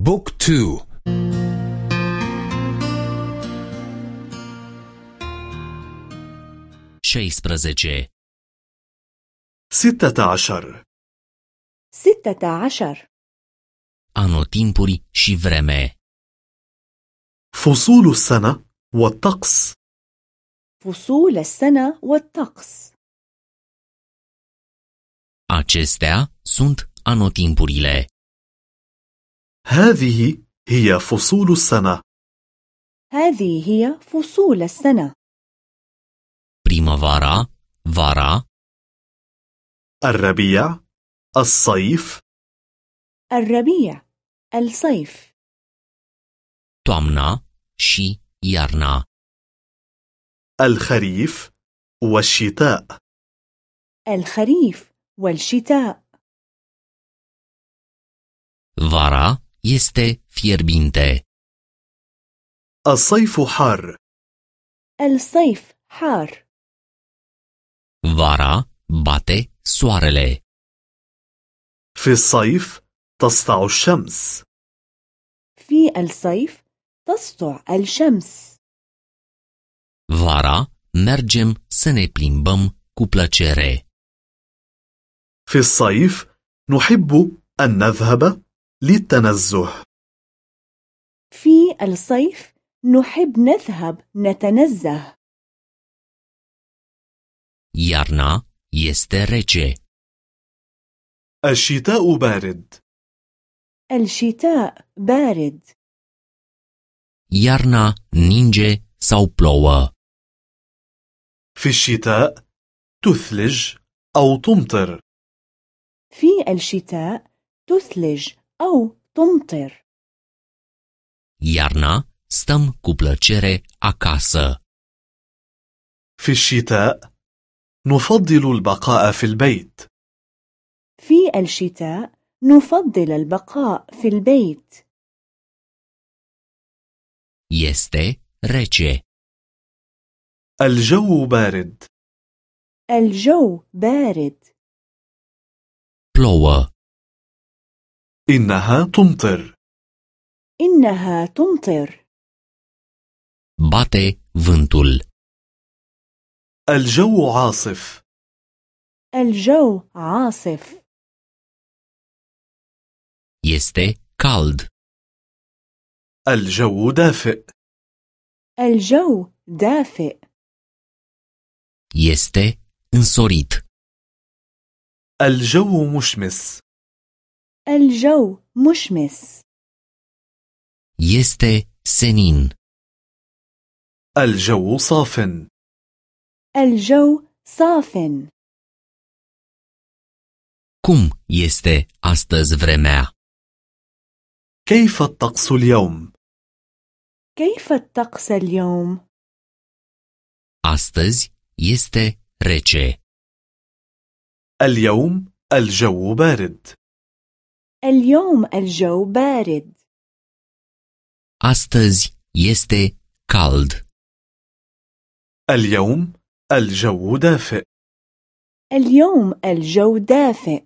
بوك تو شيسبرزجي ستة عشر ستة عشر anotimpuri și vreme. فصول السنة والطقس فصول السنة والطقس Acestea sunt anotimpurile. هذه هي فصول السنة. هذه هي فصول السنة. Primăvara, vara, الربيع الصيف. الربيع الصيف. Toamna și iarna. الخريف والشتاء. الخريف والشتاء. Este fierbinte. الصيف حار الصيف حار Vara bate soarele. في الصيف تسطع الشمس في الصيف تسطع الشمس Vara mergem să ne plimbăm cu plăcere. في الصيف نحب أن نذهب للتنزه. في الصيف نحب نذهب نتنزه. Iarna este rece. الشتاء بارد. الشتاء بارد. Iarna ninge sau plouă. في الشتاء تثلج أو تمطر. في الشتاء تثلج أو تمطر Iarna stăm cu plăcere acasă. في الشتاء نفضل البقاء في البيت في الشتاء نفضل البقاء في البيت Este rece. الجو بارد الجو بارد Plouă. إنها تمطر. إنها تمطر. Bate vântul. الجو عاصف. الجو عاصف. Este cald. الجو دافئ. الجو دافئ. Este însorit. الجو مشمس. الجو مشمس Este senin. الجو صاف الجو صاف Cum este astăzi vremea? كيف الطقس اليوم؟ كيف الطقس اليوم؟ Astăzi este rece. اليوم الجو بارد اليوم الجو بارد. Astăzi este cald. اليوم الجو دافئ. اليوم الجو دافئ.